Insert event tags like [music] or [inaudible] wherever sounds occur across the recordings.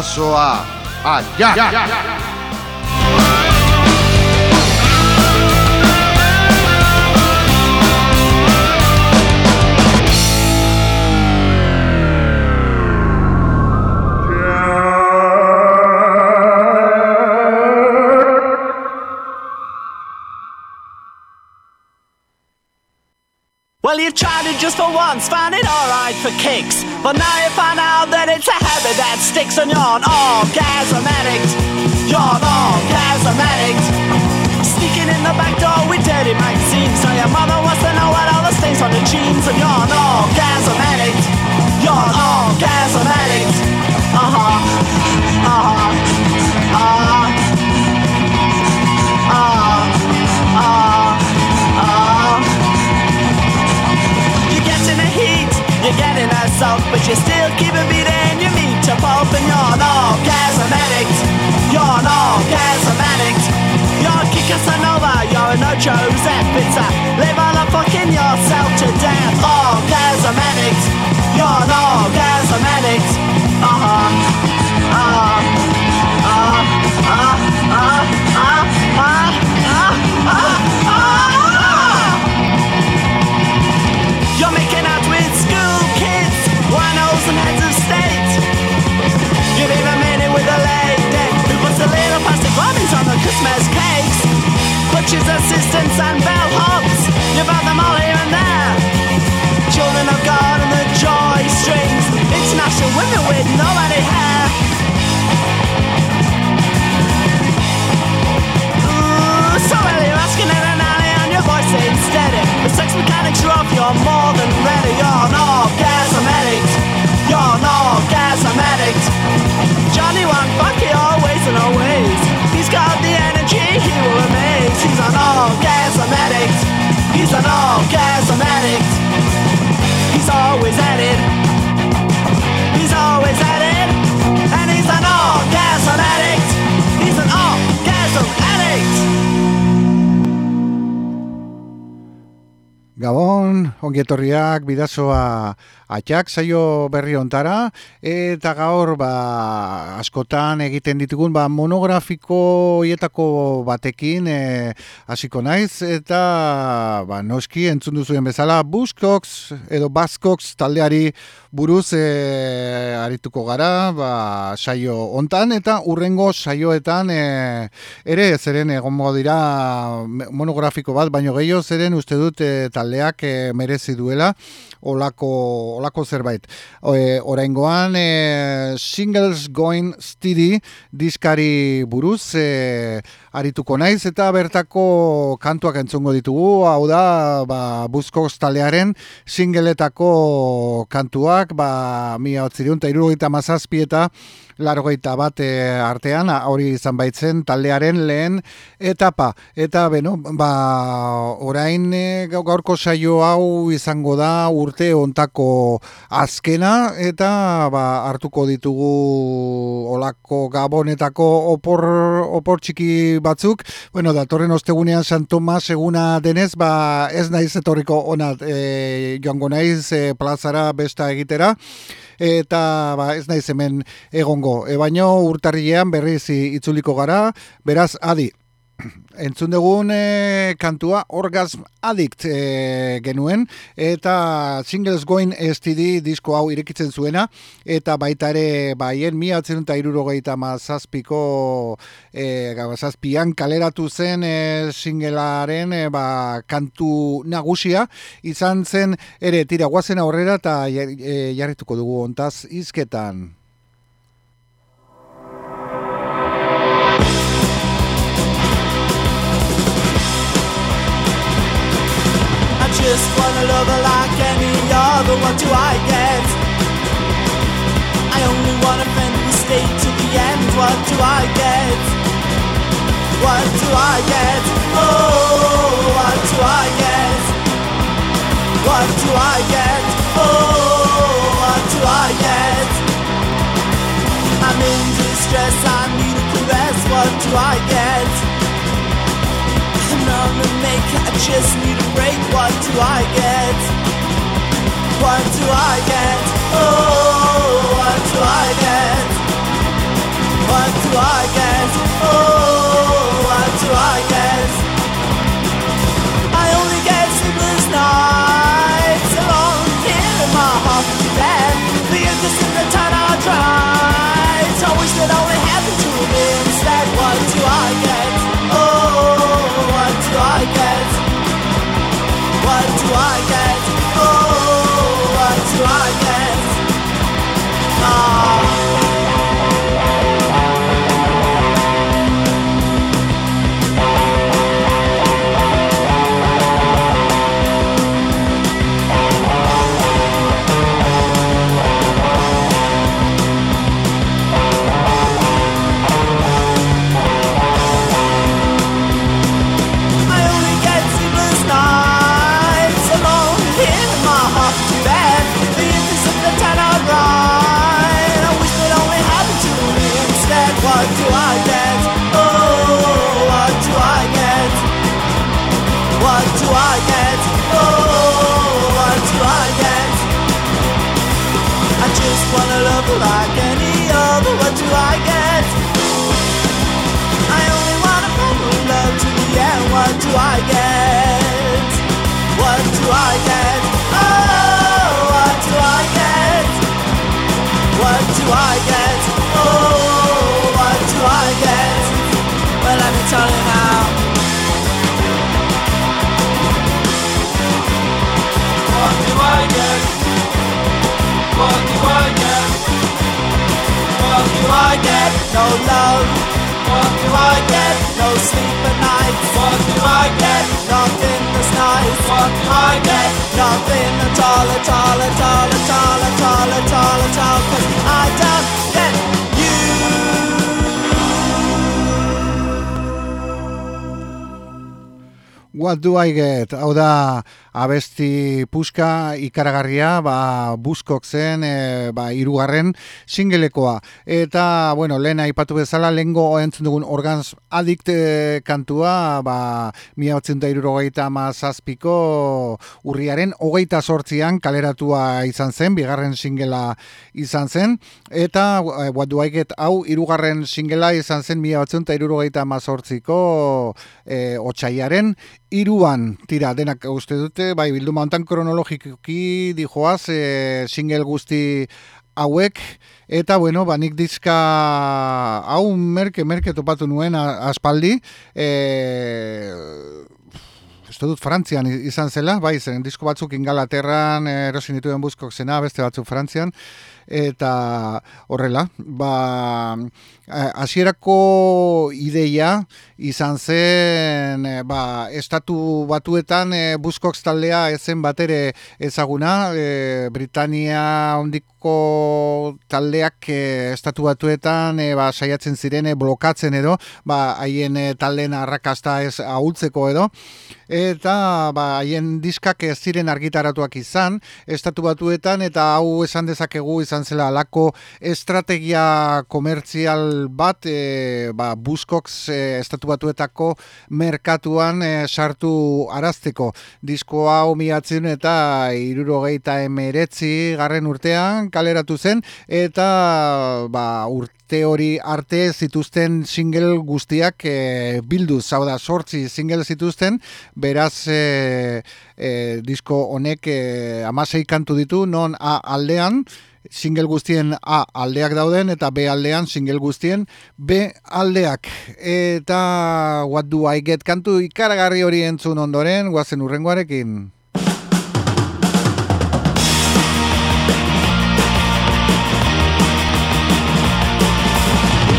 paso a allá. Well, you've tried it just for once, found it alright for kicks. But now you find out that it's a habit that sticks on your orgasm addict. You're an orgasm addict. Sneaking in the back door with dirty magazines. So your mother wants to know what all the stains on the jeans. And you're an orgasm addict. You're an orgasm addict. Uh huh. Uh huh. You're getting assault, but you still keep a beating your meat to pulp, and you're an orgasm addict. You're an orgasm addict. You're a Casanova, you're a no Joseph Pizza. Live on a fucking yourself to death. Orgasm addict. You're an orgasm addict. Uh huh. Uh huh. Uh huh. Uh huh. Uh huh. Uh You've even made it with a lady who puts the little plastic bobbins on the Christmas cakes. Butchers, assistants, and bellhops. You've had them all here and there. Children of God and the ongietorriak, bidazoa atxak saio berri ontara, eta gaur ba, askotan egiten ditugun ba, monografiko hietako batekin e, hasiko naiz, eta ba, noski entzun duzuen bezala Buskox edo Baskox taldeari buruz e, arituko gara ba, saio hontan eta urrengo saioetan e, ere zeren egongo dira monografiko bat, baino gehiago zeren uste dut e, taldeak e, merezi duela olako, olako zerbait. E, oraingoan e, Singles Going Steady diskari buruz e, arituko naiz eta bertako kantuak entzungo ditugu, hau da ba, Buzkoz taldearen singletako kantuak, ba, mila otziriun, eta irurogeita mazazpi eta largoita bat e, artean, hori izan baitzen taldearen lehen etapa. Eta, beno, ba, orain e, gaurko saio hau izango da urte ontako azkena, eta ba, hartuko ditugu olako gabonetako opor, opor txiki batzuk. Bueno, datorren ostegunean San Tomas eguna denez, ba, ez naiz etorriko onat e, joango naiz e, plazara besta egitera eta ba, ez naiz hemen egongo. E, baino urtarrilean berriz itzuliko gara, beraz adi. [clears throat] Entzun dugun e, kantua Orgasm Addict e, genuen eta Singles Going STD disko hau irekitzen zuena eta baita ere baien mi atzen eta irurogeita mazazpiko e, mazazpian kaleratu zen e, singlearen e, ba, kantu nagusia izan zen ere tira guazen aurrera eta jarrituko dugu ontaz izketan. Just wanna love her like any other. What do I get? I only want a friend who stay to the end. What do I get? What do I get? Oh, what do I get? What do I get? Oh, what do I get? I'm in distress. I need a caress. What do I get? On the make I just need a break What do I get? What do I get? Oh, what do I get? What do I get? Oh, what do I get? I only get sleepless nights alone here in my hospital bed. The innocent the time I tried. I wish that only What do I You now. What do I get? What do I get? What do I get no love? What do Do I get no sleep at night? What do I get? Nothing that's nice. What do I get? Nothing at all, at all, at all, at all, at all, at all, at all, 'cause I don't What do I get? Hau da, abesti puska ikaragarria, ba, buskok zen, e, ba, irugarren singelekoa. Eta, bueno, lehen aipatu bezala, lehengo entzun dugun organs adikt e, kantua, ba, mia batzen da irurogeita mazazpiko urriaren hogeita sortzian kaleratua izan zen, bigarren singela izan zen, eta e, What do I get? Hau, irugarren singela izan zen mila batzen da irurogeita mazortziko e, otxaiaren iruan, tira, denak uste dute, bai, bilduma hontan kronologikoki dijoaz, e, single guzti hauek, eta bueno, ba, nik dizka hau merke, merke topatu nuen aspaldi, e, uste dut Frantzian izan zela, bai, zen disko batzuk Ingalaterran eh, erosin dituen buzkok zena, beste batzuk Frantzian, eta horrela, ba, eh, hasierako ideia izan zen, eh, ba, estatu batuetan e, Buskox taldea ezen batere ezaguna, e, Britania ondiko taldeak e, estatu batuetan e, ba, saiatzen ziren blokatzen edo, ba, haien e, taldeen arrakasta ez ahultzeko edo, eta ba, haien diskak ez ziren argitaratuak izan, estatu batuetan, eta hau esan dezakegu izan zela alako estrategia komertzial bat, e, ba, Buskox e, estatu merkatuan e, sartu arazteko. Disko hau miatzen eta irurogeita emeretzi garren urtean kaleratu zen, eta ba, urte hori arte zituzten single guztiak e, bilduz, hau da, sortzi single zituzten, beraz e, e, disko honek e, amasei kantu ditu, non A aldean, single guztien A aldeak dauden eta B aldean single guztien B aldeak. Eta what do I get kantu ikaragarri hori entzun ondoren, guazen urrengoarekin.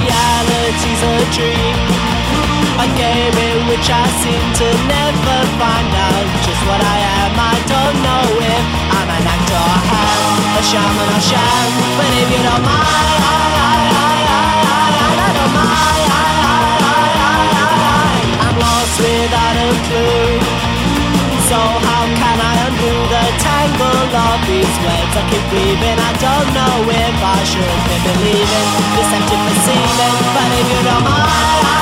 Reality's a dream, a game in which I seem to never find out just what I am. I don't know if I'm an actor or ham, a shaman or sham. But if you don't mind, I, I, I, I, I, I don't mind. I, I, I, I, I'm lost without a clue. So how can I undo the tangle of these webs? I keep weaving, I don't know if I should be believing deceptive deceiving. But if you don't mind,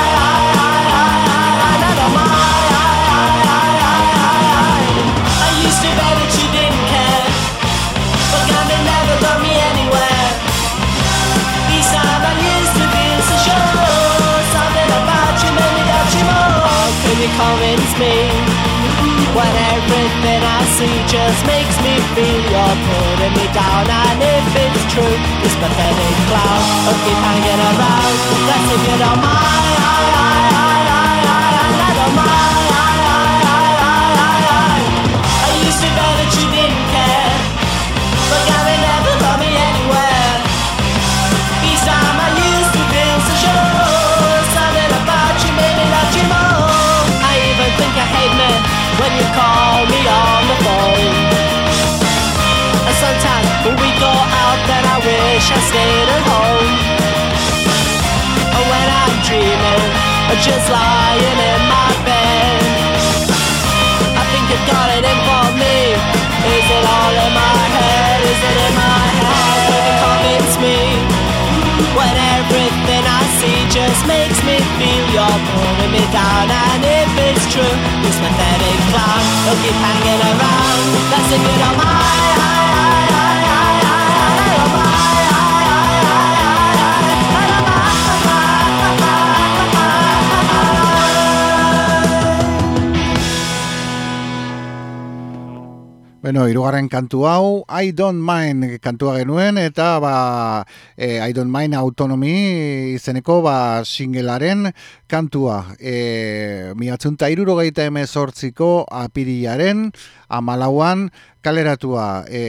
convince me. When everything I see just makes me feel you're putting me down. And if it's true, this pathetic cloud will keep hanging around That's if you don't mind I stayed at home And when I'm dreaming just lying in my bed I think you got it in for me Is it all in my head? Is it in my head? You convince me? When everything I see just makes me feel you're pulling me down And if it's true, this pathetic clown will keep hanging around That's if you don't mind Bueno, irugarren kantu hau, I don't mind kantua genuen, eta ba, e, I don't mind autonomi izeneko ba, singelaren kantua. E, Miatzunta irurogeita emezortziko apirilaren amalauan kaleratua e,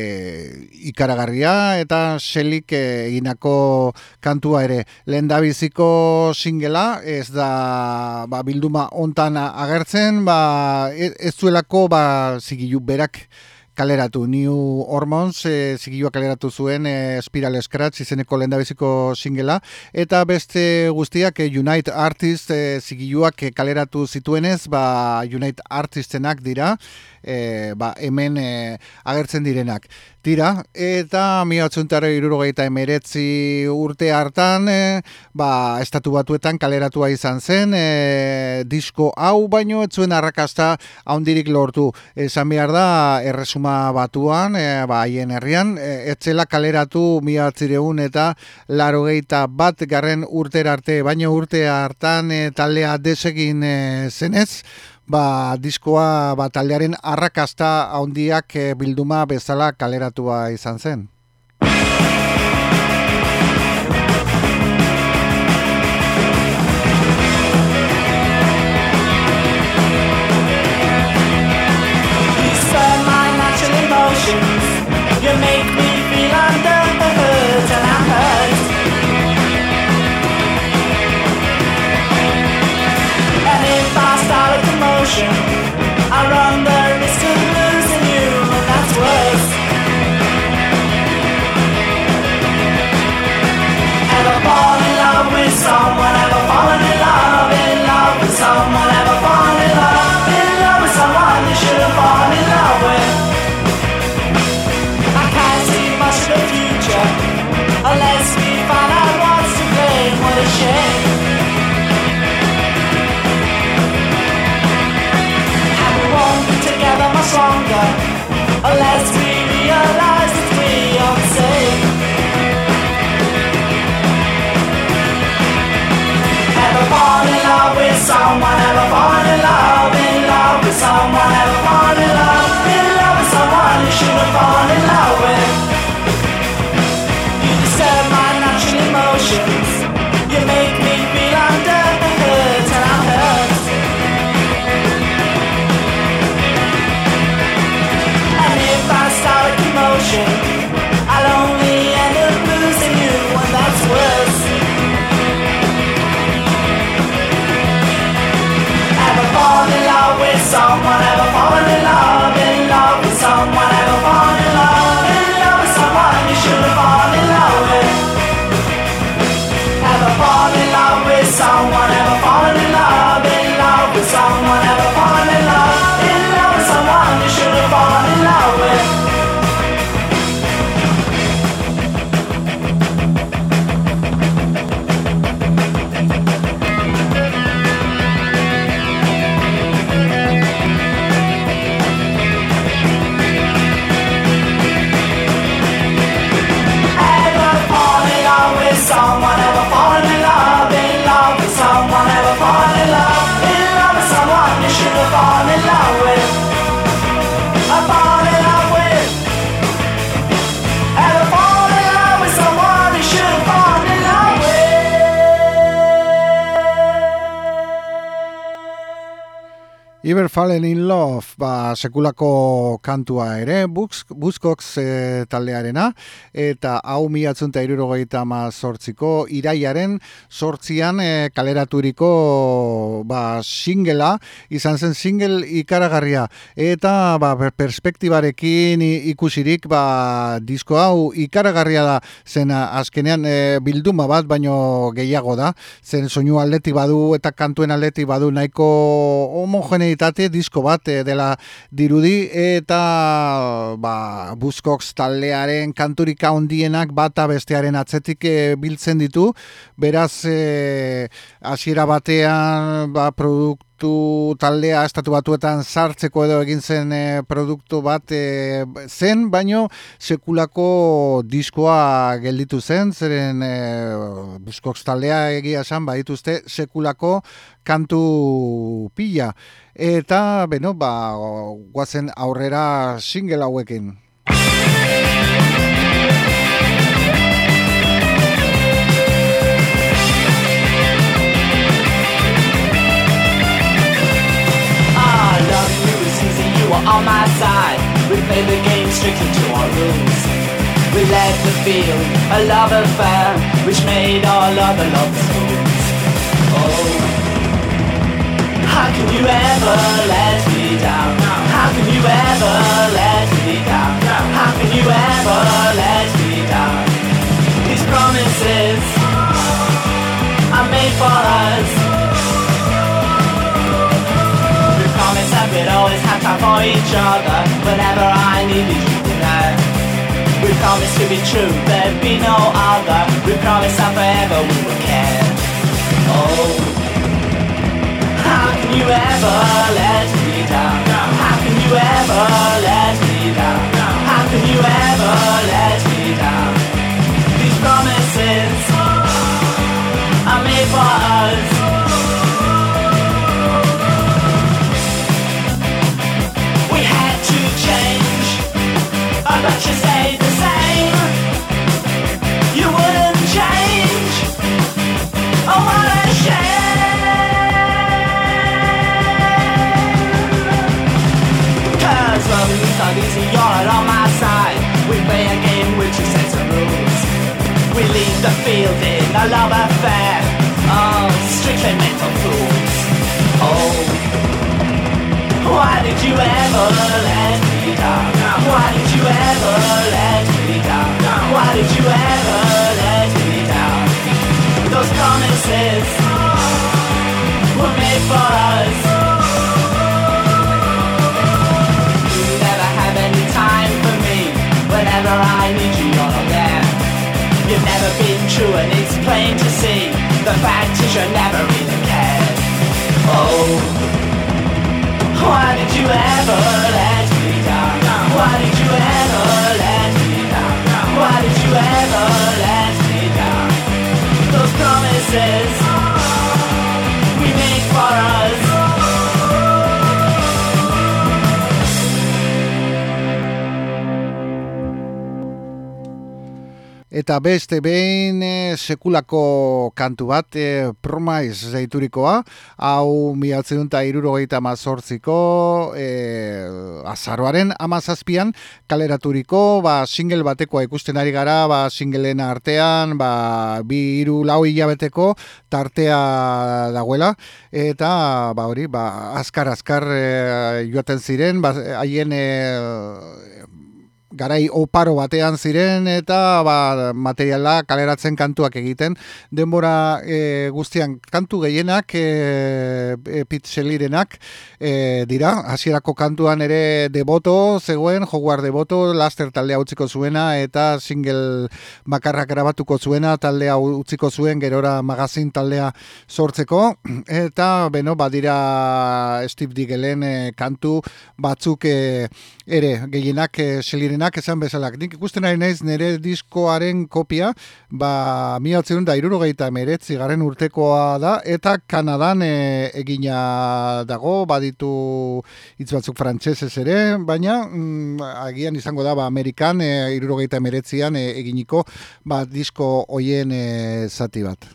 ikaragarria eta selik eginako kantua ere. Lehen biziko singela, ez da ba, bilduma ontan agertzen, ba, ez, ez zuelako ba, zigilu berak kaleratu, New Hormones e, zigilua kaleratu zuen e, Spiral Scratch izeneko lendabiziko singela, eta beste guztiak e, Unite Artist e, zigiluak kaleratu zituenez, ba, Unite Artistenak dira, e, ba, hemen e, agertzen direnak. Tira, eta mi atzuntare irurogeita emeretzi urte hartan, e, ba, estatu batuetan kaleratua izan zen, e, disko hau baino, etzuen arrakasta haundirik lortu. Esan behar da, erresuma batuan, e, ba, haien herrian, e, etzela kaleratu mi atzireun eta larogeita bat garren urter arte, baino urte hartan e, taldea desegin e, zenez, ba, diskoa ba, taldearen arrakasta handiak e, bilduma bezala kaleratua izan zen. Fallen in Love, ba, sekulako kantua ere, Buskox e, taldearena, eta hau miatzunta irurogeita ma sortziko, iraiaren sortzian e, kaleraturiko ba, singela, izan zen single ikaragarria, eta ba, perspektibarekin ikusirik ba, disko hau ikaragarria da, zen azkenean e, bilduma bat, baino gehiago da, zen soinu aldetik badu eta kantuen aldetik badu nahiko homogene itate disko bat eh, dela dirudi eta ba, Buskox taldearen kanturika hondienak bata bestearen atzetik e, biltzen ditu. Beraz e, hasiera batean ba, produktu taldea estatu batuetan sartzeko edo egin zen produktu bat zen, baino sekulako diskoa gelditu zen, zeren e, Buskox taldea egia esan badituzte sekulako kantu pila. Eta beno ba guazen aurrera single hauekin On my side, we played the game strictly to our rules. We let the field a love affair, which made other love fools. Oh. How can you ever let me down? How can you ever let me down? How can you ever let me down? These promises are made for us. We'd always have time for each other whenever I needed you tonight. We promised to be true, there'd be no other. We promised that forever we would care. Oh. How can you ever let me down? How can you ever let me down? How can you ever let me down? These promises are made for us. You wouldn't change. Oh what i said cause I'm tired of you all on my side. We play a game which is never moving we leave the field in a lava fire oh stripping metal too oh. Why did you ever let me down? Why you ever let me down? Why did you ever let me down? Those promises were made for us You never have any time for me. whenever I need you, you're there. You've never been true and it's plain to see. The fact is you never cared. Oh, why did you ever let me down? Why promises Eta beste behin e, sekulako kantu bat, e, promaiz zeiturikoa, hau miatzen dut irurogeita mazortziko e, azaroaren amazazpian kaleraturiko, ba, single batekoa ikusten ari gara, ba, singleen artean, ba, bi iru lau hilabeteko tartea dagoela, eta ba, hori, ba, azkar-azkar e, joaten ziren, ba, haien e, garai oparo batean ziren eta ba, materiala kaleratzen kantuak egiten. Denbora e, guztian kantu gehienak e, e, pitzelirenak e, dira. Hasierako kantuan ere deboto zegoen joguar deboto laster taldea utziko zuena eta single makarrak grabatuko zuena taldea utziko zuen gerora magazin taldea sortzeko. Eta beno badira Steve Digelen e, kantu batzuk e, ere gehienak e, onenak esan bezalak. Nik ikusten ari naiz nire diskoaren kopia, ba, mi da irurogeita meretzi garen urtekoa da, eta Kanadan e, egina dago, baditu hitz batzuk frantsesez ere, baina mm, agian izango da, ba, Amerikan e, irurogeita meretzian e, eginiko, ba, disko hoien e, zati bat.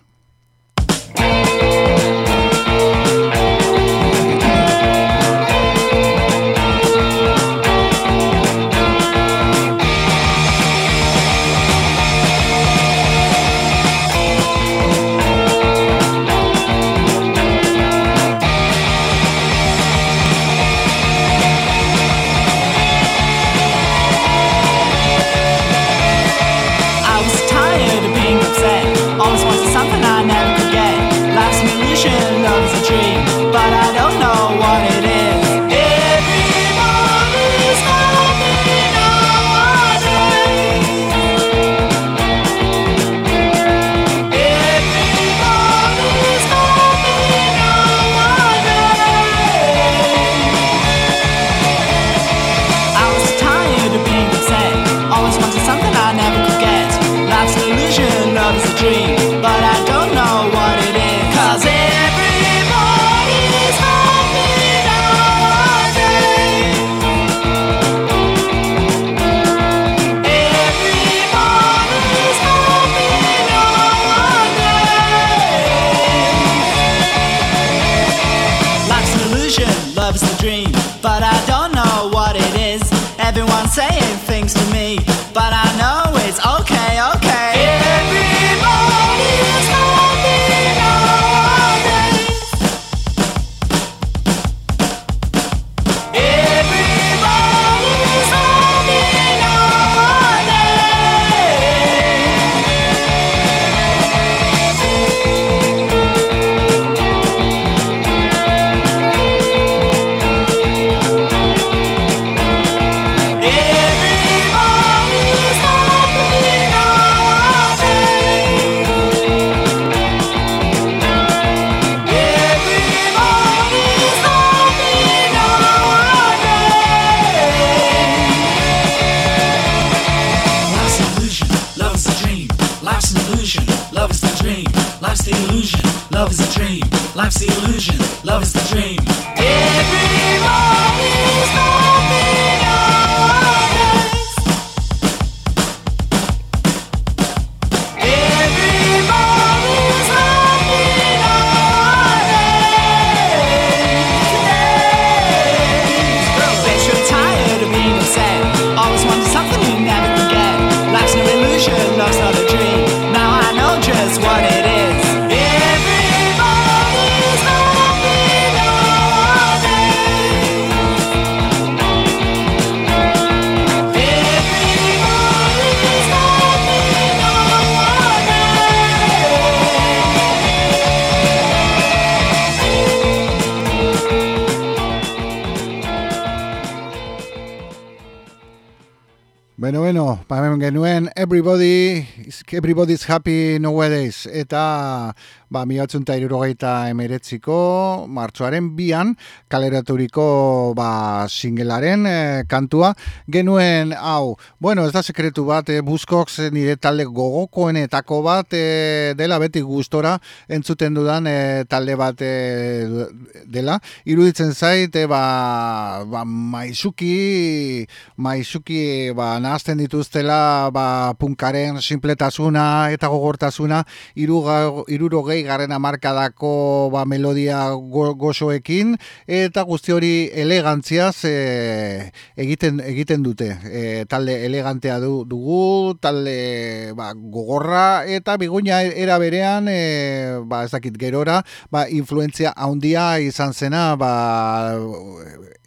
Everybody, is- Everybody's Happy Nowadays. Eta ba, miatzen eta irurogeita emeretziko martxoaren bian kaleraturiko ba, singelaren eh, kantua genuen hau, bueno ez da sekretu bat, eh, Buskox eh, nire talde gogokoenetako bat eh, dela beti gustora entzuten dudan eh, talde bat eh, dela, iruditzen zait eh, ba, ba, maizuki maizuki ba, nahazten dituztela ba, punkaren simpletasuna eta gogortasuna iruga- irurogei garren amarkadako ba, melodia go, gozoekin eta guzti hori elegantziaz e, egiten egiten dute. E, talde elegantea du, dugu, talde ba, gogorra eta biguina era berean e, ba, ez dakit gerora ba, influentzia handia izan zena ba,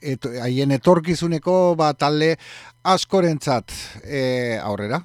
et, haien etorkizuneko ba, talde askorentzat e, aurrera.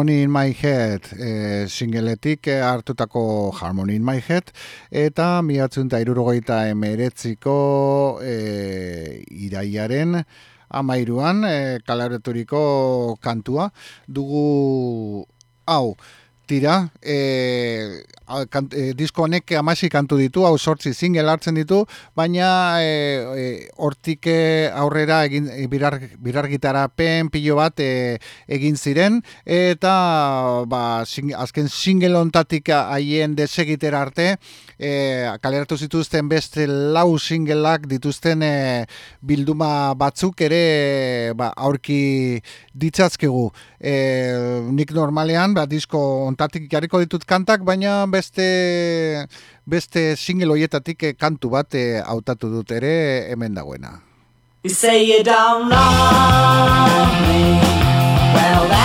Harmony in My Head e, singeletik e, hartutako Harmony in My Head eta miatzen eta irurogeita emeretziko e, iraiaren amairuan e, kalareturiko kantua. Dugu hau tira e, kant, e, disko honek amasi kantu ditu, hau sortzi single hartzen ditu, baina e, e, hortik aurrera egin e, birar, birar pen pilo bat e, egin ziren, eta ba, sing, azken single ontatik haien desegitera arte, e, kaleratu zituzten beste lau singleak dituzten e, bilduma batzuk ere ba, aurki ditzazkegu. E, nik normalean, ba, disko ontatik jarriko ditut kantak, baina beste beste single hoietatik eh, kantu bat eh, hautatu dut ere hemen dagoena. You say you don't love me Well,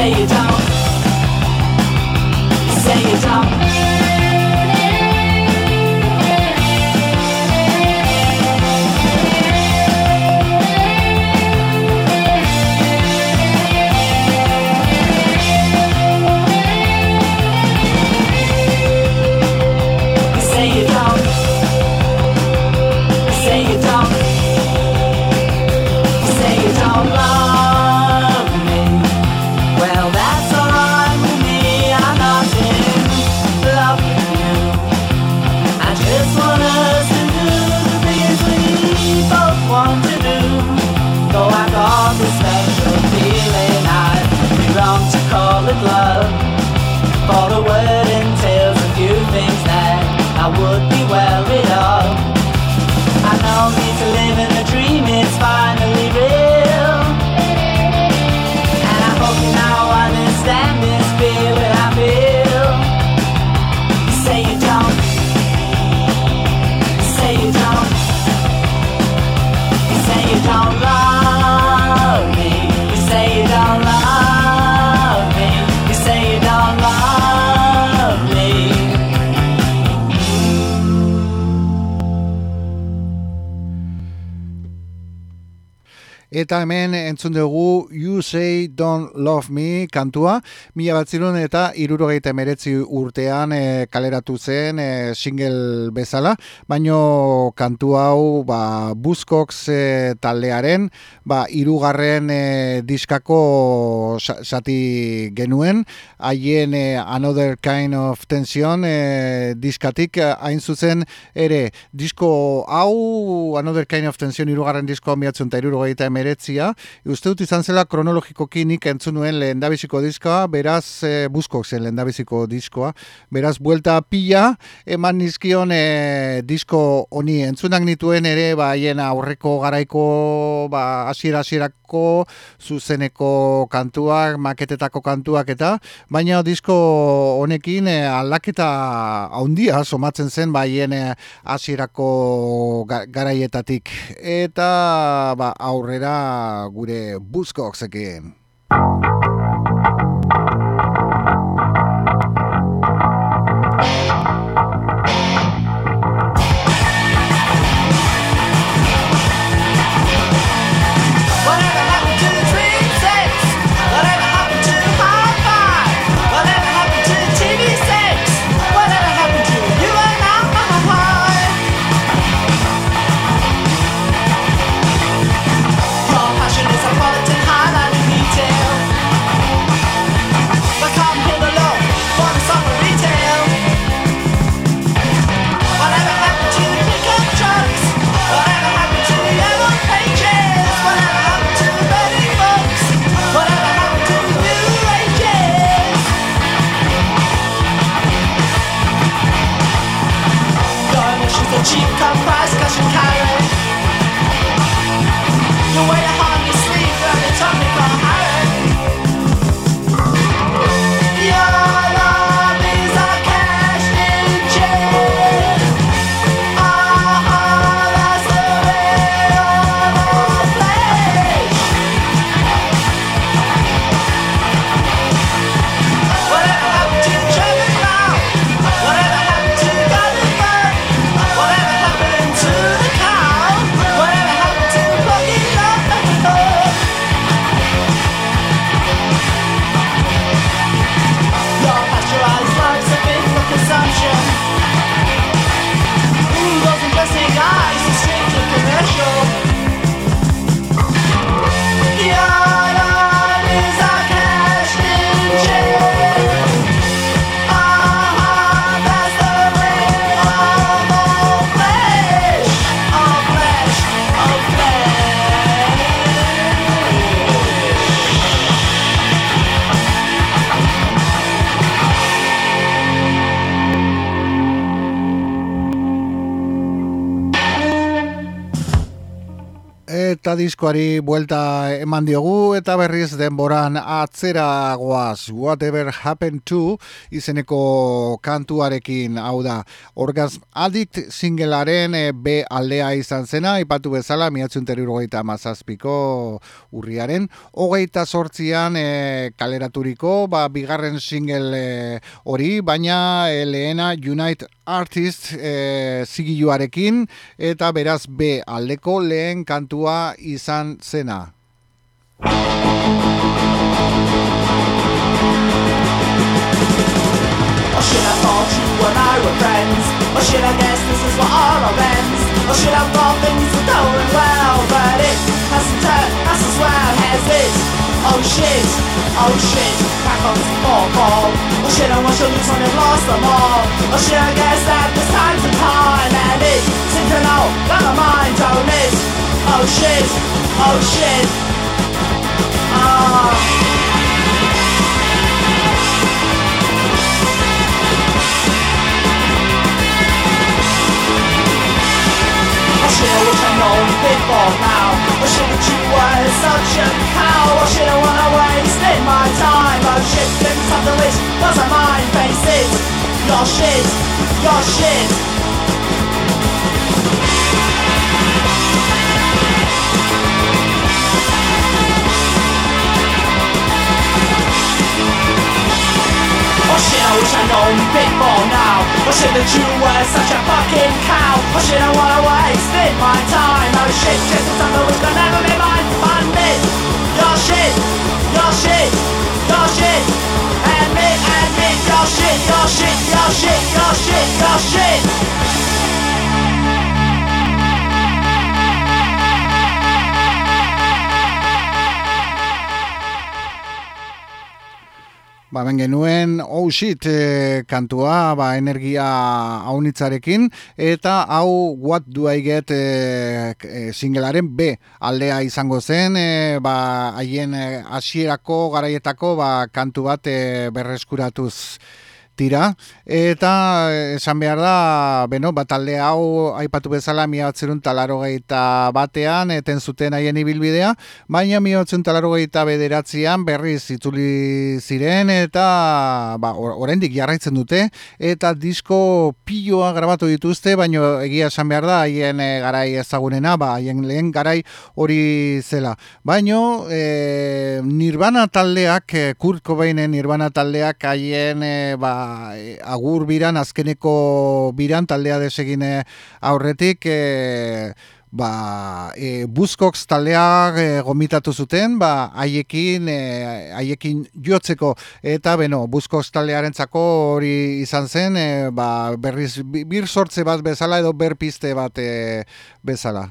say you hemen entzun dugu Say Don't Love Me kantua, mila bat zirun eta irurogeita emeretzi urtean e, kaleratu zen e, single bezala, baino kantu hau ba, Buzzcocks e, taldearen ba, irugarren e, diskako sa- zati genuen, haien e, Another Kind of Tension e, diskatik hain zuzen ere. Disko hau Another Kind of Tension irugarren diskoa miatzen eta irurogeita emeretzia uste dut izan zela kronologikoki nik entzun nuen lehendabiziko diskoa beraz e, buskok zen lehendabiziko diskoa. Beraz buelta pila eman nizkion e, disko honi. Entzunak nituen ere ba haien aurreko garaiko ba hasiera hasierako zuzeneko kantuak maketetako kantuak eta baina disko honekin e, aldaketa handia somatzen zen ba haien e, hasierako ga- garaietatik. Eta ba aurrera gure buskoksekin You diskoari buelta eman diogu eta berriz denboran atzera goaz Whatever Happened To izeneko kantuarekin hau da Orgazm Addict singlearen eh, B aldea izan zena ipatu bezala miatzun terrogeita mazazpiko urriaren hogeita sortzian e, kaleraturiko ba, bigarren single eh, hori baina e, lehena Unite Artist e, zigiluarekin eta beraz B aldeko lehen kantua izan zena. Or should I thought you and I were friends? Or should I guess this is what all our ends? Or should I thought things were going well? But it hasn't turned as well as it. Oh shit, oh shit, back on this ball ball. Or should I want to lose when they've lost them all? Or should I guess that this time's the time ocean. Oh. shit! I wish I'd known Before now, I should that you were such a cow. I shouldn't wanna waste in my time. I should think something which doesn't mind faces. Your shit, your shit. I wish I'd known before now. Oh shit, that you were such a fucking cow. Oh shit, I wanna wasted my time. Oh shit, just as something was gonna never be mine. Admit, your shit, your shit, your shit. Admit, admit, your shit, your shit, your shit, your shit, your shit Ba, ben genuen, oh shit, e, kantua, ba, energia haunitzarekin, eta hau What Do I Get e, e, singlearen B aldea izango zen, e, ba, haien hasierako garaietako ba, kantu bat e, berreskuratuz tira, eta esan behar da, beno, bat alde hau aipatu bezala miatzerun talaro batean, eten zuten haien ibilbidea, baina miatzerun talaro bederatzean berriz itzuli ziren, eta ba, or- oraindik jarraitzen dute, eta disko piloa grabatu dituzte, baina egia esan behar da, haien e, garai ezagunena, ba, haien lehen garai hori zela. Baino, e, Nirvana taldeak, e, Kurt Cobainen Nirvana taldeak haien e, ba, agur biran, azkeneko biran taldea desegin e, aurretik, e, ba, e, Buzzcocks taldeak e, gomitatu zuten, ba, haiekin, e, haiekin jotzeko, eta beno, Buzzcocks taldearentzako hori izan zen, e, ba, berriz, bi- bir sortze bat bezala edo berpiste bat e, bezala.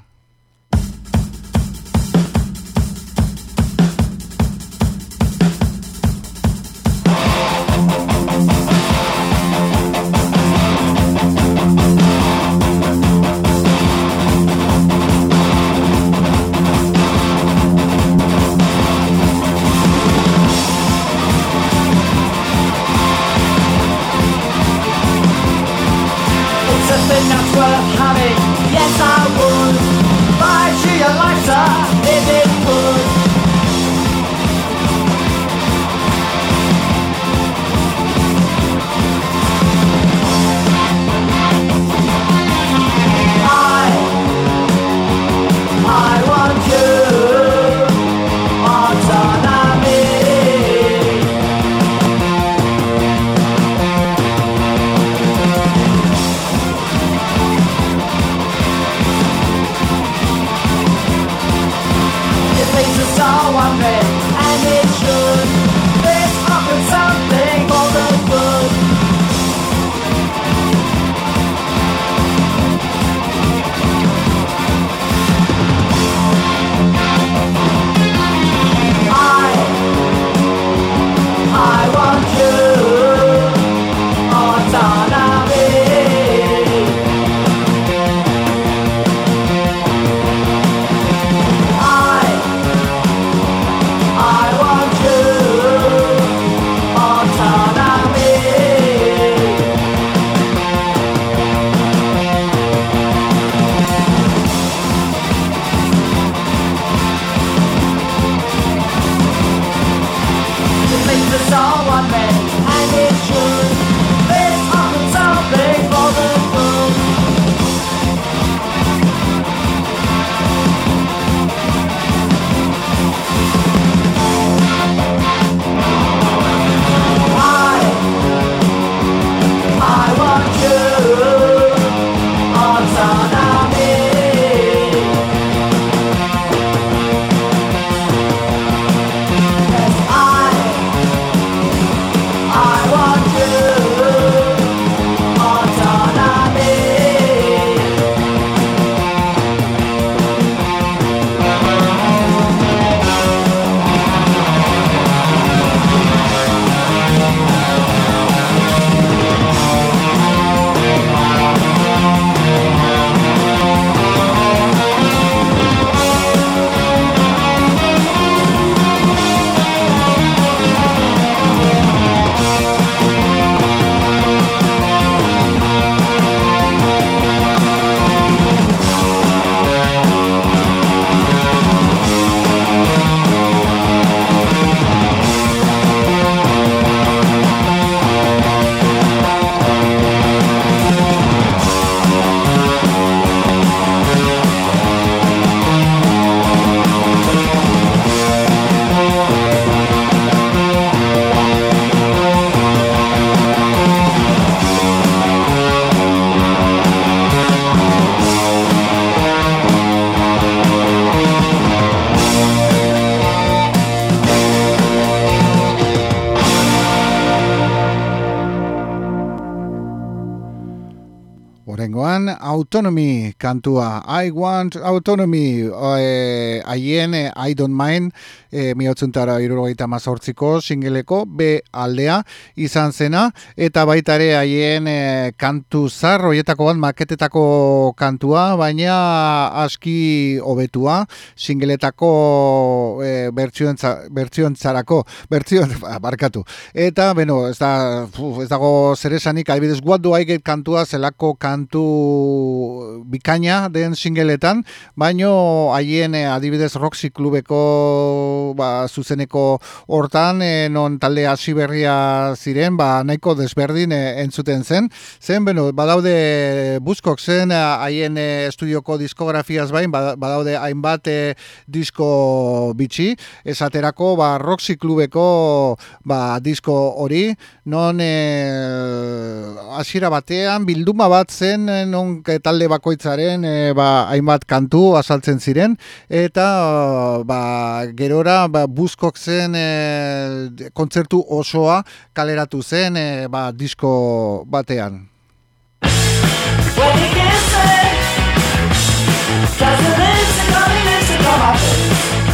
Autonomy kantua. I want autonomy. Eh, haien eh, I don't mind e, miotzuntara irurogeita mazortziko singeleko B aldea izan zena. Eta baita ere haien e, kantu zar hoietako bat maketetako kantua baina aski hobetua singeletako e, bertzioen zarako bertzioen [laughs] barkatu. Eta beno ez, da, uf, ez dago zeresanik adibidez guatu haiget kantua zelako kantu bikaina den singeletan baino haien adibidez Roxy Klubeko ba, zuzeneko hortan e, non talde hasi berria ziren ba, nahiko desberdin e, entzuten zen. Zen beno, badaude buskok zen haien e, estudioko diskografiaz bain badaude hainbat e, disko bitxi. Esaterako ba, Roxy Klubeko ba, disko hori non e, batean bilduma bat zen non talde bakoitzaren e, ba, hainbat kantu azaltzen ziren. Eta ba, gerora ba, buskok zen e, kontzertu osoa kaleratu zen e, ba, disko batean. It's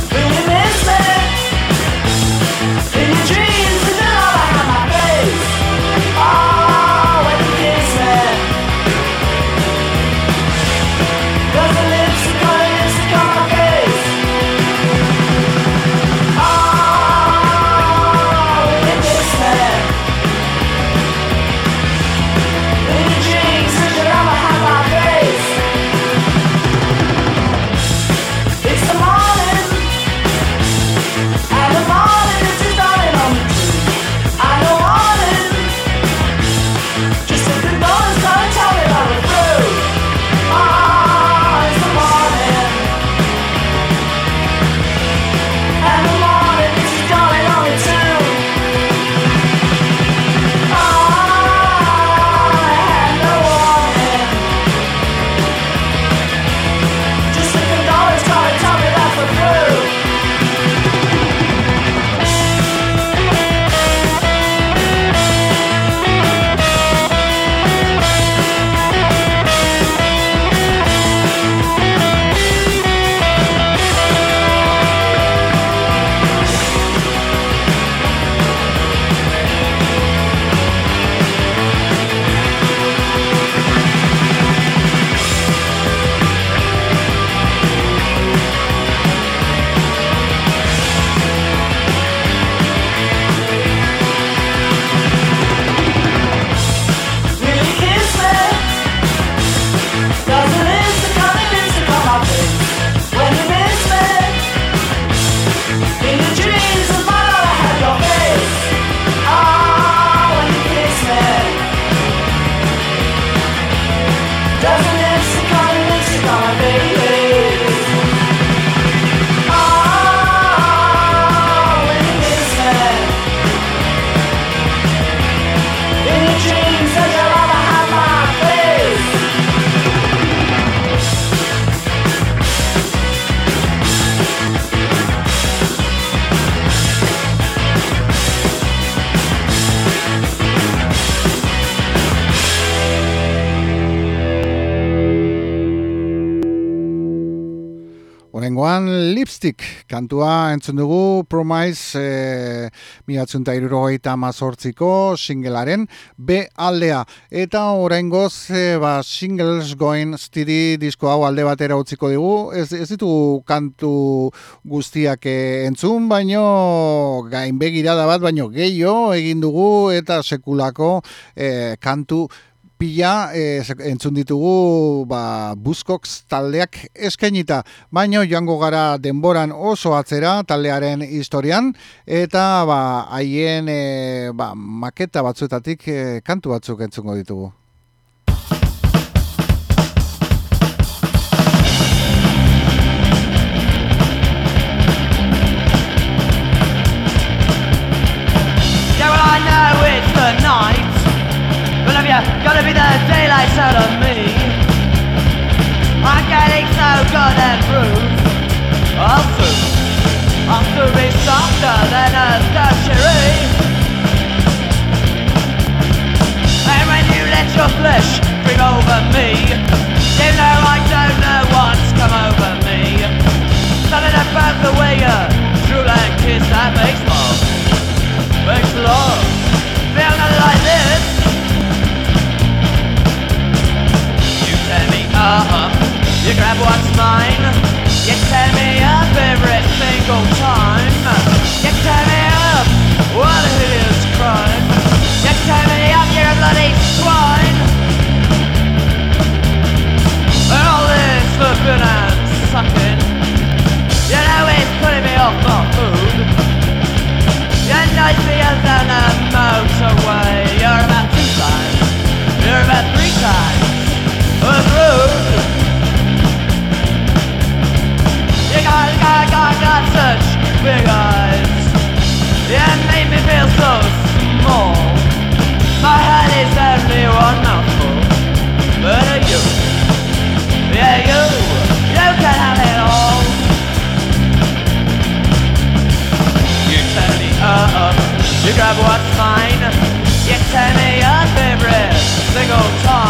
Lipstick kantua entzun dugu Promise e, miatzunta irurogeita mazortziko singelaren B aldea. Eta oraingoz e, ba, singles going stidi disko hau alde batera utziko dugu. Ez, ez ditu kantu guztiak e, entzun, baino gain begirada bat, baino gehiago egin dugu eta sekulako e, kantu pila e, entzun ditugu ba, Buskox taldeak eskainita, baino joango gara denboran oso atzera taldearen historian, eta ba, haien e, ba, maketa batzuetatik e, kantu batzuk entzungo ditugu. You grab what's mine. You tear me up every single time.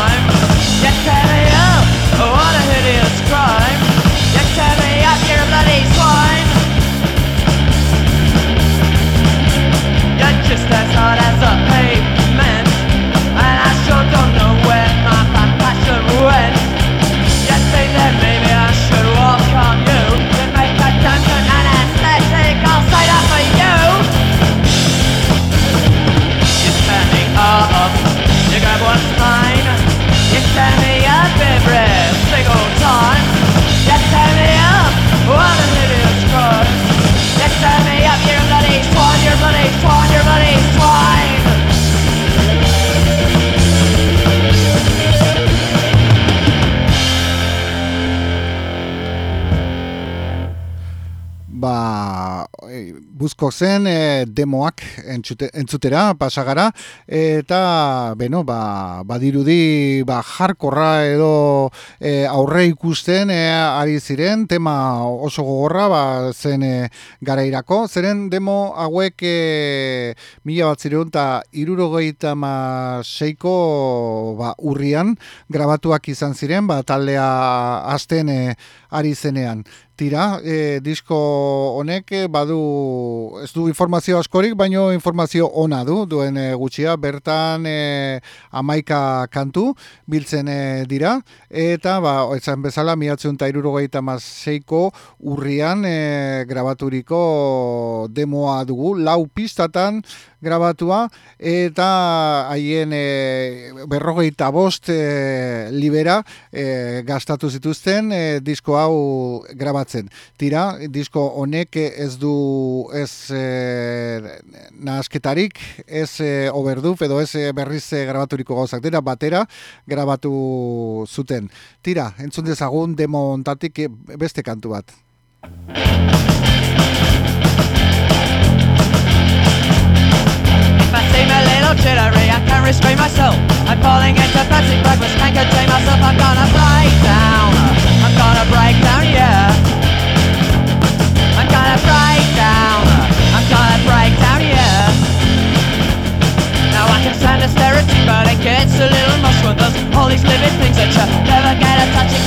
Buzko zen e, demoak entzute, entzutera pasagara eta beno ba, badirudi ba, jarkorra edo e, aurre ikusten e, ari ziren tema oso gogorra ba, zen e, garairako. Zeren demo hauek e, mila bat zireun eta irurogeita seiko ba, urrian grabatuak izan ziren ba, taldea azten e, ari zenean. Tira, e, disko honek e, badu, ez du informazio askorik, baino informazio ona du, duen e, gutxia, bertan e, amaika kantu biltzen e, dira, eta, ba, etzan bezala, miatzen eta irurogeita mazeiko urrian e, grabaturiko demoa dugu, lau pistatan grabatua, eta haien e, berrogeita bost e, libera e, gastatu zituzten e, disko hau grabatzen. Tira, disko honek ez du ez e, nahasketarik, ez e, overdub edo ez berriz grabaturiko gauzak dira, batera grabatu zuten. Tira, entzun dezagun demo ontatik beste kantu bat. Jittery, I can't restrain myself. I'm falling into plastic breakfast, can't contain myself. I'm gonna break down. I'm gonna break down, yeah. I'm gonna break down. I'm gonna break down, yeah. Now I can stand a stereotype, but it gets a little much when there's all these living things that you never get a touch and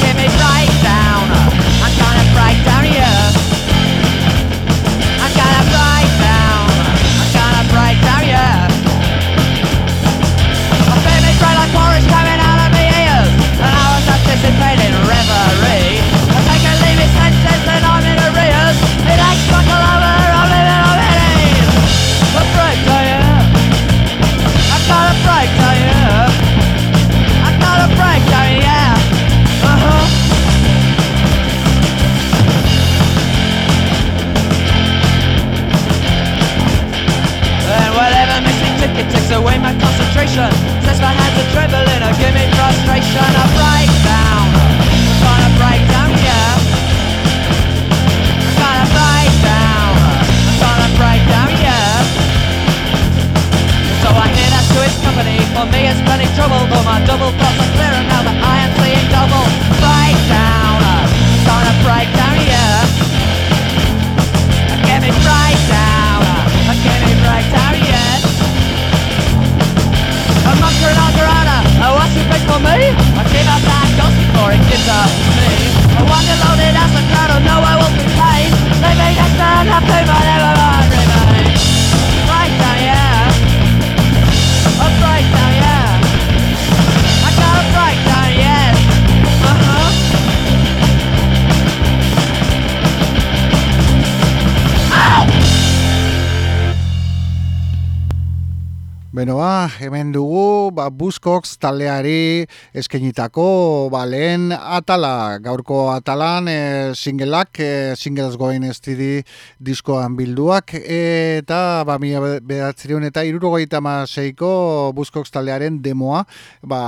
Buskox taldeari eskenitako, ba, lehen atala, gaurko atalan, e, singleak, e, singles going STD diskoan bilduak, eta, ba, mila behatzerion eta irurogeita seiko Buskox taldearen demoa, ba,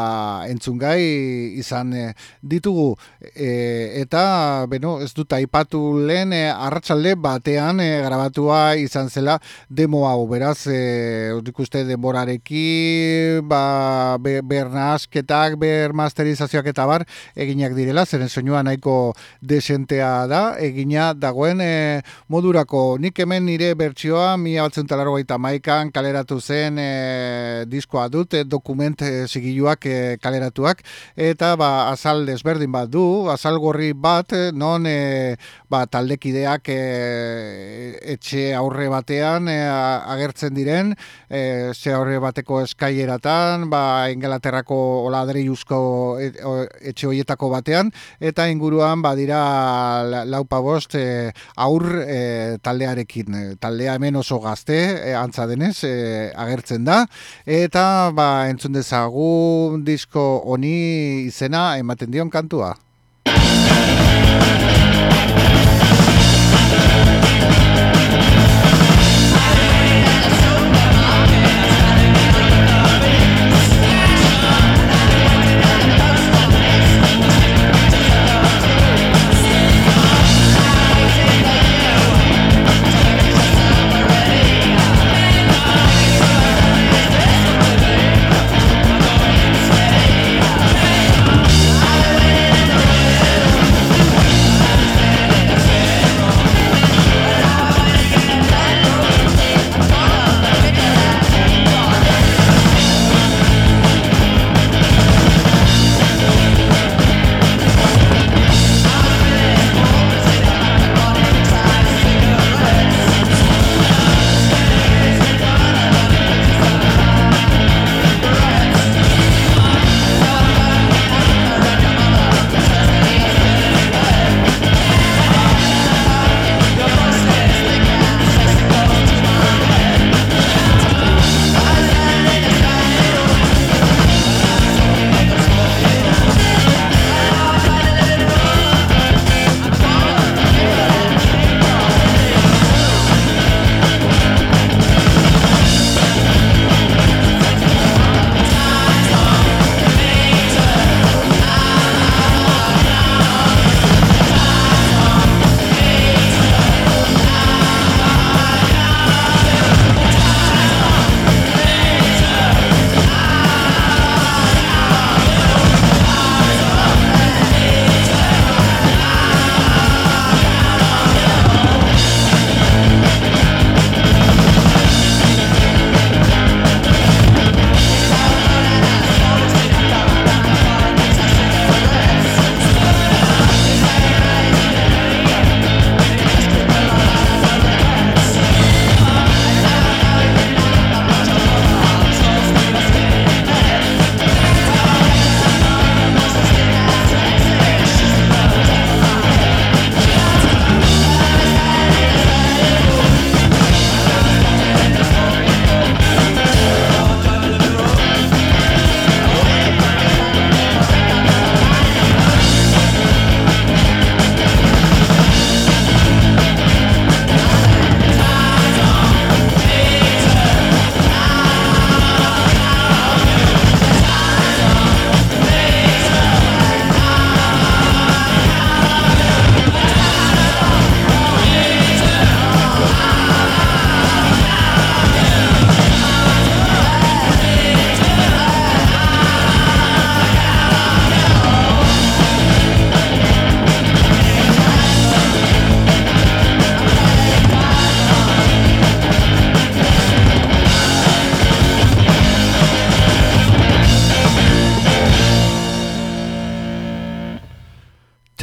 entzungai izan e, ditugu, e, eta, beno, ez dut aipatu lehen, e, arratsalde batean e, grabatua izan zela demoa, beraz, e, ikuste denborarekin, ba, be, ber nahasketak, ber masterizazioak eta bar, eginak direla, zeren soinua nahiko desentea da, egina dagoen e, modurako. Nik hemen nire bertsioa, mila batzen talarro maikan, kaleratu zen e, diskoa dut, e, dokument e, e, kaleratuak, eta ba, azal desberdin bat du, azal gorri bat, e, non e, ba, taldekideak e, etxe aurre batean e, agertzen diren, e, ze aurre bateko eskaileratan, ba, Ingalaterrako oladreiuzko et, etxe hoietako batean, eta inguruan badira laupa bost e, aur e, taldearekin. E, taldea hemen oso gazte, e, antza denez, e, agertzen da, eta ba, entzun dezagu disko honi izena ematen dion kantua.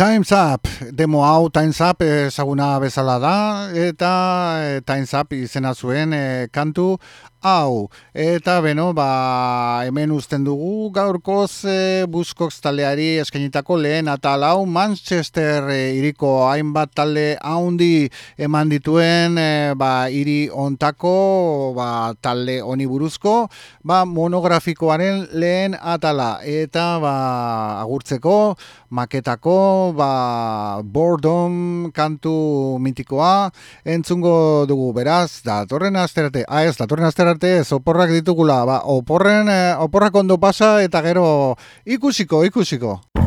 Time's Up, demo hau Time's Up ezaguna bezala da, eta eh, Time's Up izena zuen eh, kantu hau. Eta beno, ba, hemen uzten dugu gaurkoz e, buskox taldeari eskainitako lehen atal hau Manchester e, iriko hainbat talde haundi eman dituen e, ba, iri ontako ba, talde honi buruzko ba, monografikoaren lehen atala. Eta ba, agurtzeko maketako ba, boredom kantu mitikoa entzungo dugu beraz, datorren asterate, ah ez, datorren asterate arte ez oporrak ditugula, ba, oporren, eh, oporrak ondo pasa eta gero ikusiko, ikusiko.